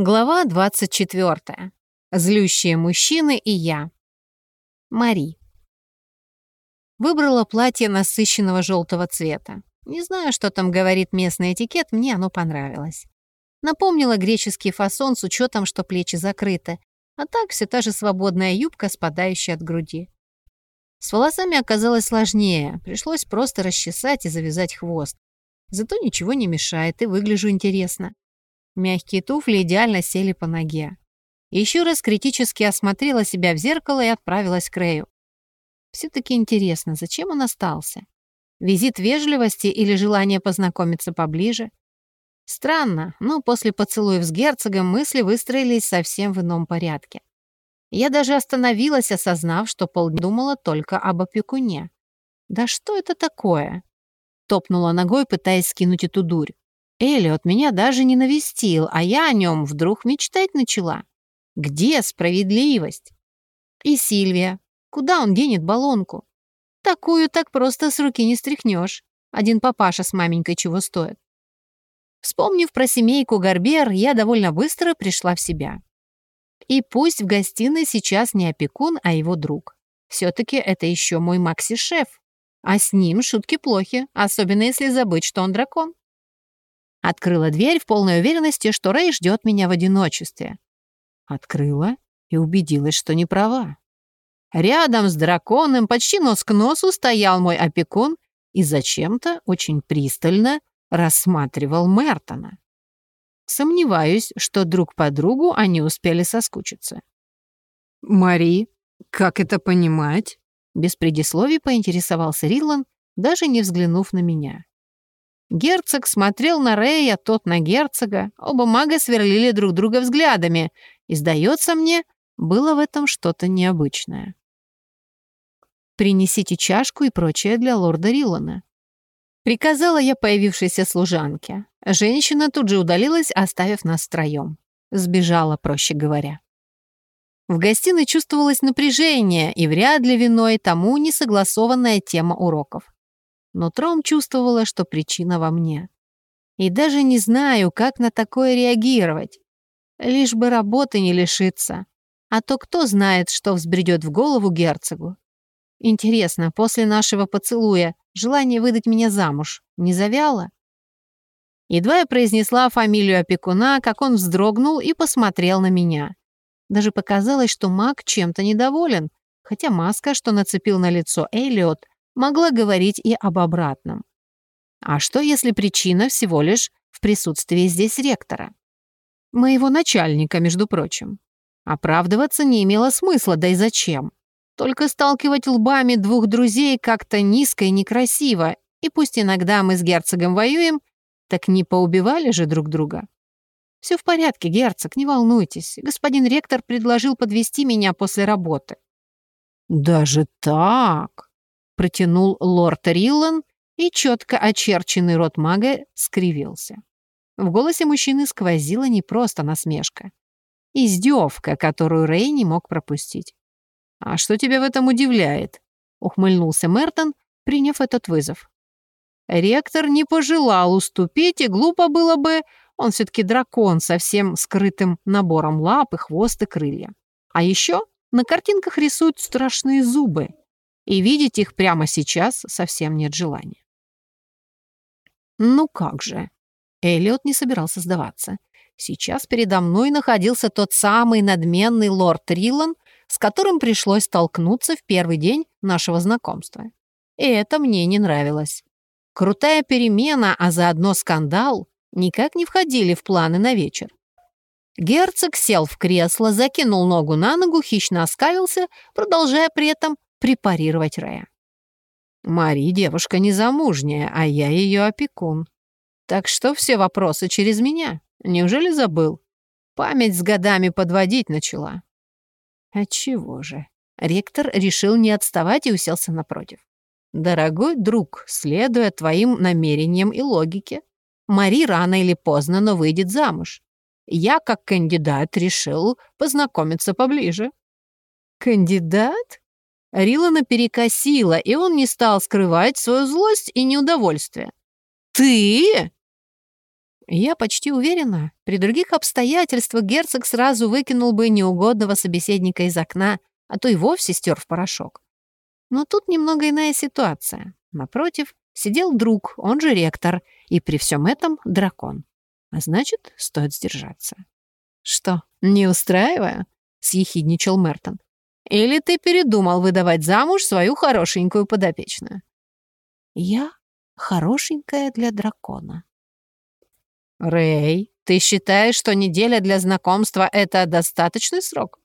Глава 24. Злющие мужчины и я. Мари. Выбрала платье насыщенного желтого цвета. Не знаю, что там говорит местный этикет, мне оно понравилось. Напомнила греческий фасон с учетом, что плечи закрыты, а так все та же свободная юбка, спадающая от груди. С волосами оказалось сложнее, пришлось просто расчесать и завязать хвост. Зато ничего не мешает и выгляжу интересно. Мягкие туфли идеально сели по ноге. Еще раз критически осмотрела себя в зеркало и отправилась к Рэю. Все-таки интересно, зачем он остался? Визит вежливости или желание познакомиться поближе? Странно, но после поцелуев с герцогом мысли выстроились совсем в ином порядке. Я даже остановилась, осознав, что полдня думала только об опекуне. «Да что это такое?» Топнула ногой, пытаясь скинуть эту дурь. Эллиот меня даже не навестил, а я о нем вдруг мечтать начала. Где справедливость? И Сильвия. Куда он денет баллонку? Такую так просто с руки не стряхнешь. Один папаша с маменькой чего стоит. Вспомнив про семейку Горбер, я довольно быстро пришла в себя. И пусть в гостиной сейчас не опекун, а его друг. Все-таки это еще мой Макси-шеф. А с ним шутки плохи, особенно если забыть, что он дракон. Открыла дверь в полной уверенности, что Рэй ждет меня в одиночестве. Открыла и убедилась, что не права. Рядом с драконом почти нос к носу стоял мой опекун и зачем-то очень пристально рассматривал Мертона. Сомневаюсь, что друг по другу они успели соскучиться. «Мари, как это понимать?» Без предисловий поинтересовался Риллан, даже не взглянув на меня. Герцог смотрел на Рея, тот на герцога. Оба мага сверлили друг друга взглядами. И, сдается мне, было в этом что-то необычное. «Принесите чашку и прочее для лорда Риллана». Приказала я появившейся служанке. Женщина тут же удалилась, оставив нас втроем. Сбежала, проще говоря. В гостиной чувствовалось напряжение, и вряд ли виной тому несогласованная тема уроков но Тром чувствовала, что причина во мне. И даже не знаю, как на такое реагировать. Лишь бы работы не лишиться. А то кто знает, что взбредет в голову герцогу. Интересно, после нашего поцелуя желание выдать меня замуж не завяло? Едва я произнесла фамилию опекуна, как он вздрогнул и посмотрел на меня. Даже показалось, что маг чем-то недоволен, хотя маска, что нацепил на лицо Эллиот, могла говорить и об обратном. А что, если причина всего лишь в присутствии здесь ректора? Моего начальника, между прочим. Оправдываться не имело смысла, да и зачем? Только сталкивать лбами двух друзей как-то низко и некрасиво, и пусть иногда мы с герцогом воюем, так не поубивали же друг друга. Все в порядке, герцог, не волнуйтесь. Господин ректор предложил подвести меня после работы. Даже так? Протянул лорд Риллан, и четко очерченный рот мага скривился. В голосе мужчины сквозила не просто насмешка. Издевка, которую Рэй не мог пропустить. «А что тебя в этом удивляет?» — ухмыльнулся Мертон, приняв этот вызов. Ректор не пожелал уступить, и глупо было бы, он все-таки дракон со всем скрытым набором лап и хвост и крылья. А еще на картинках рисуют страшные зубы и видеть их прямо сейчас совсем нет желания. Ну как же. Элliot не собирался сдаваться. Сейчас передо мной находился тот самый надменный лорд Риллан, с которым пришлось столкнуться в первый день нашего знакомства. И это мне не нравилось. Крутая перемена, а заодно скандал никак не входили в планы на вечер. Герцог сел в кресло, закинул ногу на ногу, хищно оскалился, продолжая при этом препарировать Рэя. Мари девушка незамужняя, а я ее опекун. Так что все вопросы через меня. Неужели забыл? Память с годами подводить начала. Отчего же? Ректор решил не отставать и уселся напротив. «Дорогой друг, следуя твоим намерениям и логике, Мари рано или поздно, но выйдет замуж. Я, как кандидат, решил познакомиться поближе». «Кандидат?» Рилана перекосила, и он не стал скрывать свою злость и неудовольствие. «Ты?» Я почти уверена, при других обстоятельствах герцог сразу выкинул бы неугодного собеседника из окна, а то и вовсе стер в порошок. Но тут немного иная ситуация. Напротив, сидел друг, он же ректор, и при всем этом дракон. А значит, стоит сдержаться. «Что, не устраиваю?» — съехидничал Мертон. «Или ты передумал выдавать замуж свою хорошенькую подопечную?» «Я хорошенькая для дракона». «Рэй, ты считаешь, что неделя для знакомства — это достаточный срок?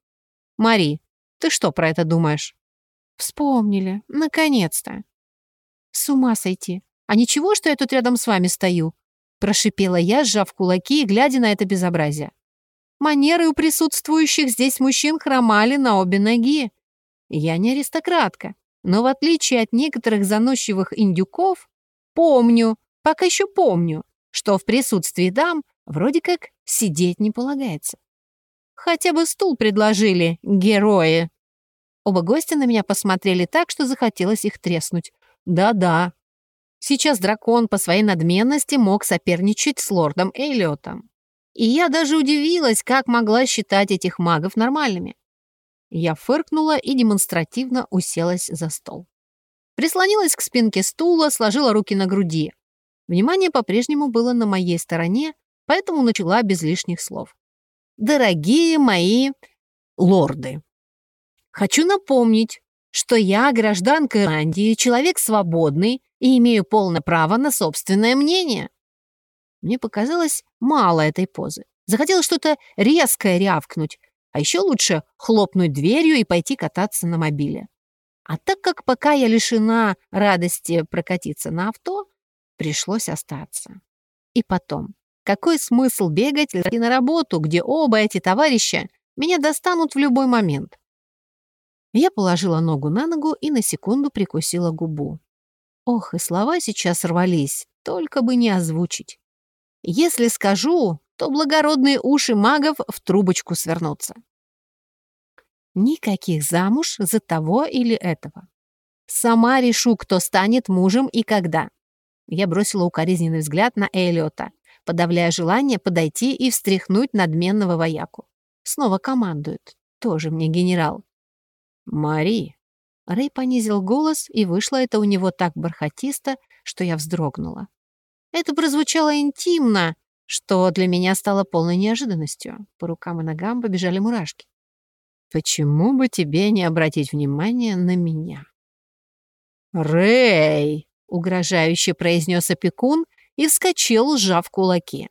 Мари, ты что про это думаешь?» «Вспомнили. Наконец-то!» «С ума сойти! А ничего, что я тут рядом с вами стою?» Прошипела я, сжав кулаки и глядя на это безобразие. Манеры у присутствующих здесь мужчин хромали на обе ноги. Я не аристократка, но в отличие от некоторых заносчивых индюков, помню, пока еще помню, что в присутствии дам вроде как сидеть не полагается. Хотя бы стул предложили, герои. Оба гостя на меня посмотрели так, что захотелось их треснуть. Да-да. Сейчас дракон по своей надменности мог соперничать с лордом Эллиотом. И я даже удивилась, как могла считать этих магов нормальными. Я фыркнула и демонстративно уселась за стол. Прислонилась к спинке стула, сложила руки на груди. Внимание по-прежнему было на моей стороне, поэтому начала без лишних слов. «Дорогие мои лорды, хочу напомнить, что я гражданка Ирландии, человек свободный и имею полное право на собственное мнение. Мне показалось мало этой позы. Захотелось что-то резкое рявкнуть, а еще лучше хлопнуть дверью и пойти кататься на мобиле. А так как пока я лишена радости прокатиться на авто, пришлось остаться. И потом, какой смысл бегать и на работу, где оба эти товарища меня достанут в любой момент? Я положила ногу на ногу и на секунду прикусила губу. Ох, и слова сейчас рвались, только бы не озвучить. Если скажу, то благородные уши магов в трубочку свернутся. Никаких замуж за того или этого. Сама решу, кто станет мужем и когда. Я бросила укоризненный взгляд на Эллиота, подавляя желание подойти и встряхнуть надменного вояку. Снова командует. Тоже мне генерал. «Мари!» Рэй понизил голос, и вышло это у него так бархатисто, что я вздрогнула. Это прозвучало интимно, что для меня стало полной неожиданностью. По рукам и ногам побежали мурашки. «Почему бы тебе не обратить внимание на меня?» «Рэй!» — угрожающе произнес опекун и вскочил, сжав кулаки.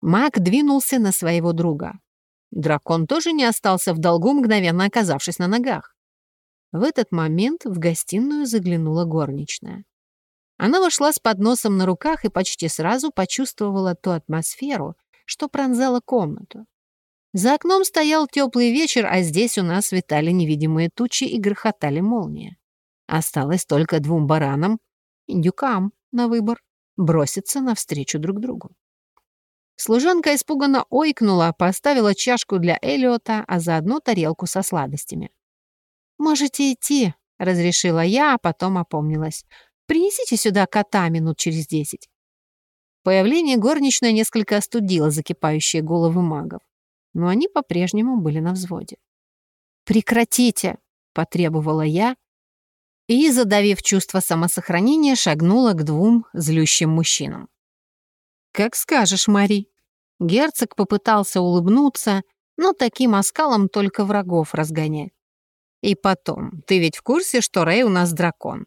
Маг двинулся на своего друга. Дракон тоже не остался в долгу, мгновенно оказавшись на ногах. В этот момент в гостиную заглянула горничная. Она вошла с подносом на руках и почти сразу почувствовала ту атмосферу, что пронзала комнату. За окном стоял теплый вечер, а здесь у нас витали невидимые тучи и грохотали молнии. Осталось только двум баранам, индюкам на выбор, броситься навстречу друг другу. Служанка испуганно ойкнула, поставила чашку для Элиота, а заодно тарелку со сладостями. «Можете идти», — разрешила я, а потом опомнилась. Принесите сюда кота минут через десять». Появление горничной несколько остудило закипающие головы магов, но они по-прежнему были на взводе. «Прекратите!» — потребовала я, и, задавив чувство самосохранения, шагнула к двум злющим мужчинам. «Как скажешь, Мари». Герцог попытался улыбнуться, но таким оскалом только врагов разгонять. «И потом, ты ведь в курсе, что Рэй у нас дракон?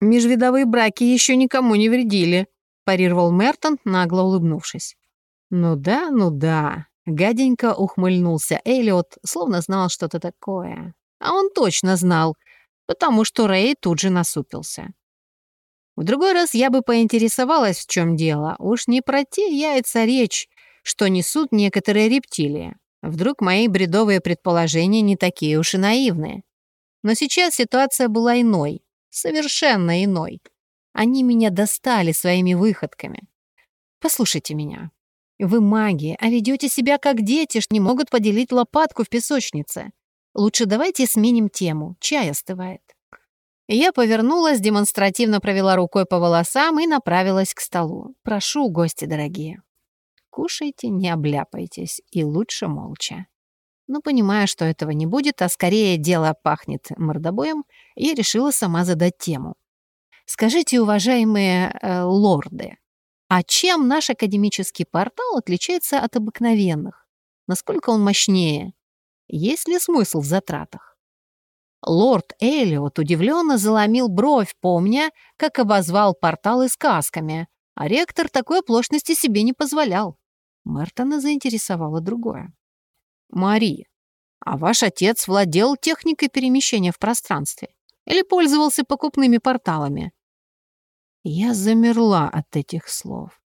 «Межвидовые браки еще никому не вредили», — парировал Мертон, нагло улыбнувшись. «Ну да, ну да», — гаденько ухмыльнулся Эллиот, словно знал что-то такое. А он точно знал, потому что Рэй тут же насупился. В другой раз я бы поинтересовалась, в чем дело. Уж не про те яйца речь, что несут некоторые рептилии. Вдруг мои бредовые предположения не такие уж и наивные. Но сейчас ситуация была иной совершенно иной. Они меня достали своими выходками. Послушайте меня. Вы маги, а ведете себя как дети, что не могут поделить лопатку в песочнице. Лучше давайте сменим тему. Чай остывает. Я повернулась, демонстративно провела рукой по волосам и направилась к столу. «Прошу, гости дорогие, кушайте, не обляпайтесь, и лучше молча». Но понимая, что этого не будет, а скорее дело пахнет мордобоем, я решила сама задать тему. «Скажите, уважаемые э, лорды, а чем наш академический портал отличается от обыкновенных? Насколько он мощнее? Есть ли смысл в затратах?» Лорд Эллиот удивленно заломил бровь, помня, как обозвал порталы сказками, а ректор такой оплошности себе не позволял. Мертона заинтересовало другое. «Мари, а ваш отец владел техникой перемещения в пространстве или пользовался покупными порталами?» Я замерла от этих слов.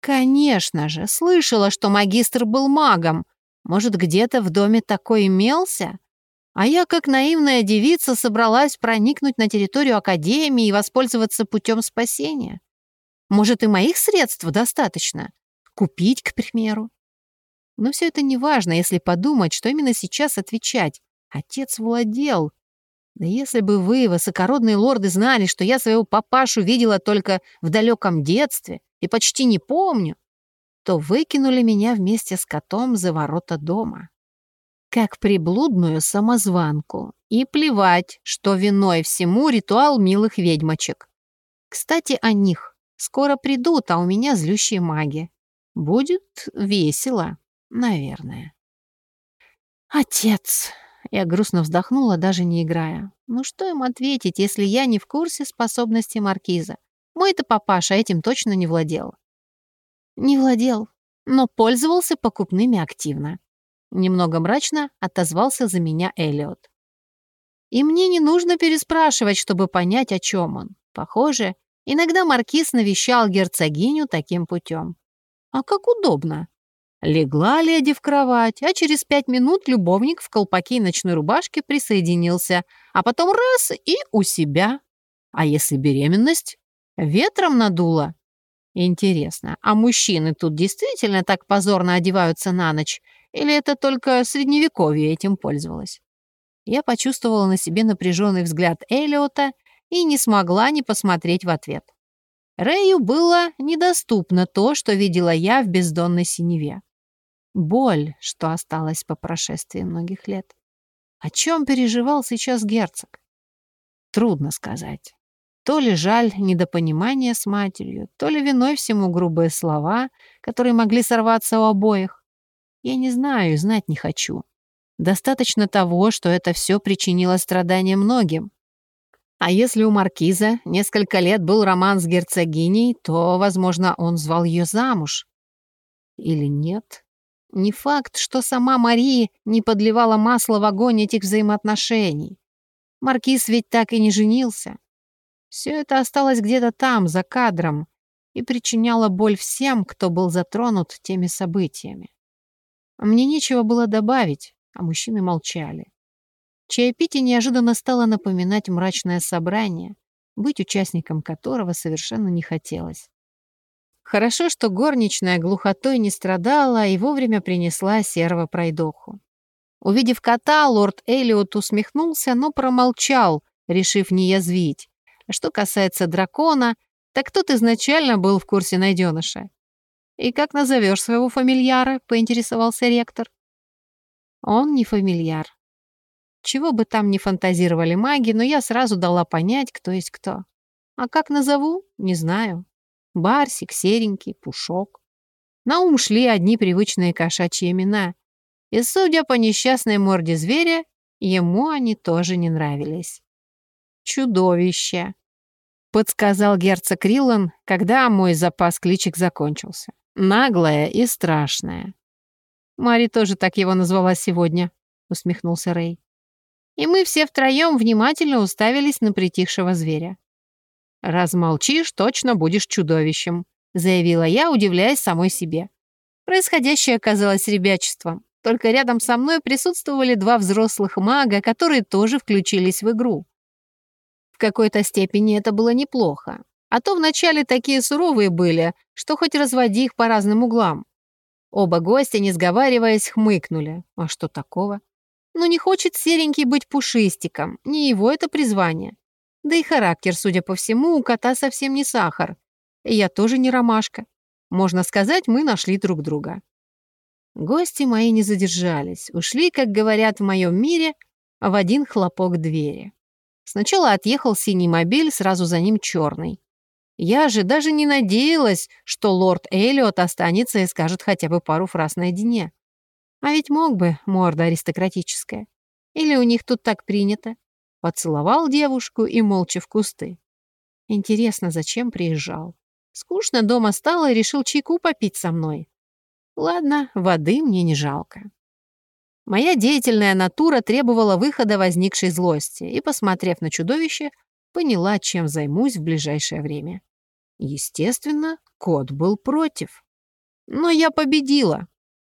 «Конечно же, слышала, что магистр был магом. Может, где-то в доме такой имелся?» А я, как наивная девица, собралась проникнуть на территорию Академии и воспользоваться путем спасения. Может, и моих средств достаточно? Купить, к примеру. Но все это не важно, если подумать, что именно сейчас отвечать. Отец владел. Да если бы вы, высокородные лорды, знали, что я своего папашу видела только в далеком детстве и почти не помню, то выкинули меня вместе с котом за ворота дома как приблудную самозванку. И плевать, что виной всему ритуал милых ведьмочек. Кстати, о них. Скоро придут, а у меня злющие маги. Будет весело, наверное. Отец. Я грустно вздохнула, даже не играя. Ну что им ответить, если я не в курсе способностей маркиза? Мой-то папаша этим точно не владел. Не владел, но пользовался покупными активно. Немного мрачно отозвался за меня Эллиот. И мне не нужно переспрашивать, чтобы понять, о чем он. Похоже, иногда маркиз навещал герцогиню таким путем. А как удобно. Легла леди в кровать, а через пять минут любовник в колпаке и ночной рубашке присоединился, а потом раз и у себя. А если беременность? Ветром надуло. Интересно, а мужчины тут действительно так позорно одеваются на ночь или это только Средневековье этим пользовалось? Я почувствовала на себе напряженный взгляд Элиота и не смогла не посмотреть в ответ. Рэю было недоступно то, что видела я в бездонной синеве. Боль, что осталась по прошествии многих лет. О чем переживал сейчас герцог? Трудно сказать. То ли жаль недопонимания с матерью, то ли виной всему грубые слова, которые могли сорваться у обоих. Я не знаю и знать не хочу. Достаточно того, что это все причинило страдания многим. А если у Маркиза несколько лет был роман с герцогиней, то, возможно, он звал ее замуж. Или нет? Не факт, что сама Мария не подливала масло в огонь этих взаимоотношений. Маркиз ведь так и не женился. Все это осталось где-то там, за кадром, и причиняло боль всем, кто был затронут теми событиями. Мне нечего было добавить, а мужчины молчали. Чаепитие неожиданно стало напоминать мрачное собрание, быть участником которого совершенно не хотелось. Хорошо, что горничная глухотой не страдала и вовремя принесла серого пройдоху. Увидев кота, лорд Элиот усмехнулся, но промолчал, решив не язвить. Что касается дракона, так тот изначально был в курсе найденыша. «И как назовешь своего фамильяра?» — поинтересовался ректор. «Он не фамильяр. Чего бы там ни фантазировали маги, но я сразу дала понять, кто есть кто. А как назову? Не знаю. Барсик, Серенький, Пушок. На ум шли одни привычные кошачьи имена. И, судя по несчастной морде зверя, ему они тоже не нравились. «Чудовище!» — подсказал герцог Риллан, когда мой запас кличек закончился. Наглая и страшная. Мари тоже так его назвала сегодня, усмехнулся Рэй. И мы все втроем внимательно уставились на притихшего зверя. «Раз молчишь, точно будешь чудовищем», заявила я, удивляясь самой себе. Происходящее оказалось ребячеством. Только рядом со мной присутствовали два взрослых мага, которые тоже включились в игру. В какой-то степени это было неплохо. А то вначале такие суровые были, что хоть разводи их по разным углам. Оба гостя, не сговариваясь, хмыкнули. А что такого? Ну не хочет серенький быть пушистиком, не его это призвание. Да и характер, судя по всему, у кота совсем не сахар. И я тоже не ромашка. Можно сказать, мы нашли друг друга. Гости мои не задержались, ушли, как говорят в моем мире, в один хлопок двери. Сначала отъехал синий мобиль, сразу за ним черный. Я же даже не надеялась, что лорд Эллиот останется и скажет хотя бы пару фраз наедине. А ведь мог бы, морда аристократическая. Или у них тут так принято. Поцеловал девушку и молча в кусты. Интересно, зачем приезжал? Скучно дома стало и решил чайку попить со мной. Ладно, воды мне не жалко. Моя деятельная натура требовала выхода возникшей злости и, посмотрев на чудовище, поняла, чем займусь в ближайшее время. Естественно, кот был против. Но я победила.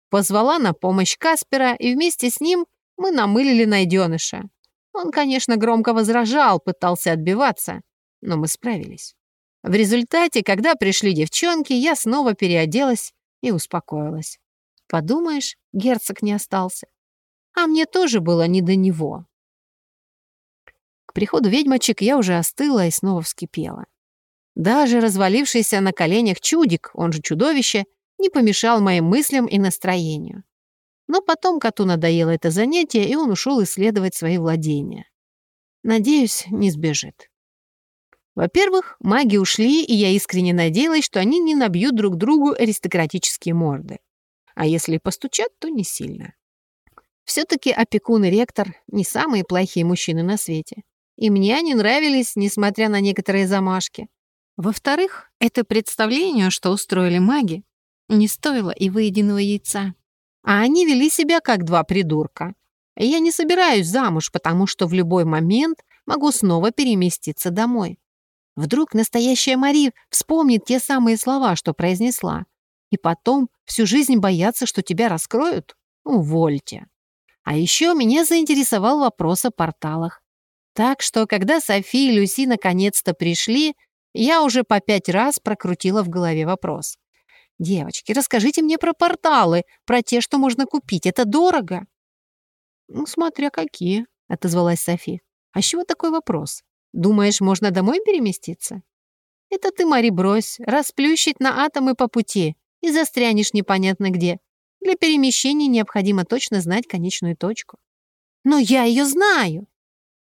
Позвала на помощь Каспера, и вместе с ним мы намылили найденыша. Он, конечно, громко возражал, пытался отбиваться, но мы справились. В результате, когда пришли девчонки, я снова переоделась и успокоилась. Подумаешь, герцог не остался. А мне тоже было не до него. К приходу ведьмочек я уже остыла и снова вскипела. Даже развалившийся на коленях чудик, он же чудовище, не помешал моим мыслям и настроению. Но потом коту надоело это занятие, и он ушел исследовать свои владения. Надеюсь, не сбежит. Во-первых, маги ушли, и я искренне надеялась, что они не набьют друг другу аристократические морды. А если постучат, то не сильно. Все-таки опекун и ректор — не самые плохие мужчины на свете. И мне они нравились, несмотря на некоторые замашки. Во-вторых, это представление, что устроили маги, не стоило и выеденного яйца. А они вели себя как два придурка. Я не собираюсь замуж, потому что в любой момент могу снова переместиться домой. Вдруг настоящая Мари вспомнит те самые слова, что произнесла, и потом всю жизнь бояться, что тебя раскроют? Увольте. А еще меня заинтересовал вопрос о порталах. Так что, когда Софи и Люси наконец-то пришли, я уже по пять раз прокрутила в голове вопрос. «Девочки, расскажите мне про порталы, про те, что можно купить. Это дорого?» «Ну, смотря какие», — отозвалась Софи. «А чего такой вопрос? Думаешь, можно домой переместиться? Это ты, Мари, брось, расплющить на атомы по пути и застрянешь непонятно где. Для перемещения необходимо точно знать конечную точку. Но я ее знаю.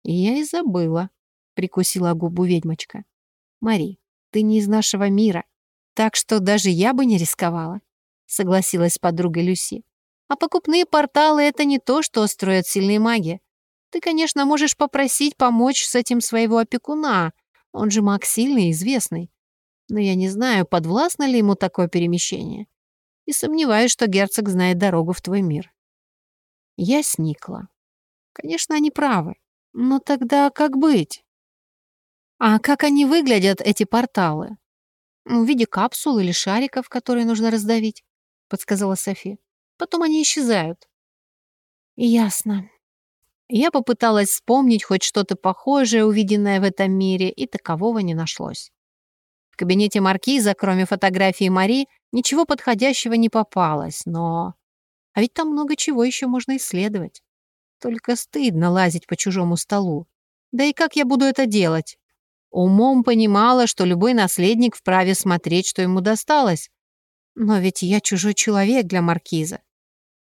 И я и забыла, прикусила губу ведьмочка. Мари, ты не из нашего мира, так что даже я бы не рисковала, согласилась с подругой Люси. А покупные порталы — это не то, что строят сильные маги. Ты, конечно, можешь попросить помочь с этим своего опекуна. Он же маг сильный и известный. Но я не знаю, подвластно ли ему такое перемещение. И сомневаюсь, что герцог знает дорогу в твой мир. Я сникла. Конечно, они правы. Но тогда как быть? А как они выглядят, эти порталы? В виде капсул или шариков, которые нужно раздавить, подсказала Софи. Потом они исчезают. Ясно. Я попыталась вспомнить хоть что-то похожее, увиденное в этом мире, и такового не нашлось. В кабинете маркиза, кроме фотографии Мари, ничего подходящего не попалось, но... А ведь там много чего еще можно исследовать. Только стыдно лазить по чужому столу. Да и как я буду это делать? Умом понимала, что любой наследник вправе смотреть, что ему досталось. Но ведь я чужой человек для маркиза.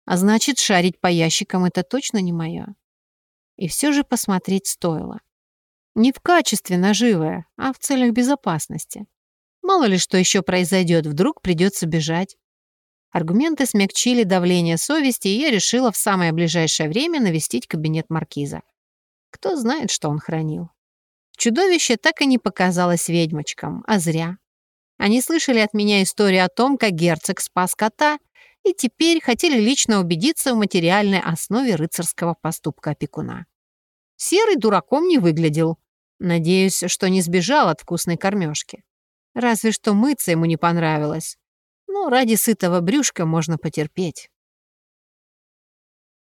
А значит, шарить по ящикам — это точно не мое. И все же посмотреть стоило. Не в качестве наживое, а в целях безопасности. Мало ли что еще произойдет, вдруг придется бежать. Аргументы смягчили давление совести, и я решила в самое ближайшее время навестить кабинет маркиза. Кто знает, что он хранил. Чудовище так и не показалось ведьмочкам, а зря. Они слышали от меня историю о том, как герцог спас кота, и теперь хотели лично убедиться в материальной основе рыцарского поступка опекуна. Серый дураком не выглядел. Надеюсь, что не сбежал от вкусной кормежки. Разве что мыться ему не понравилось. Но ради сытого брюшка можно потерпеть.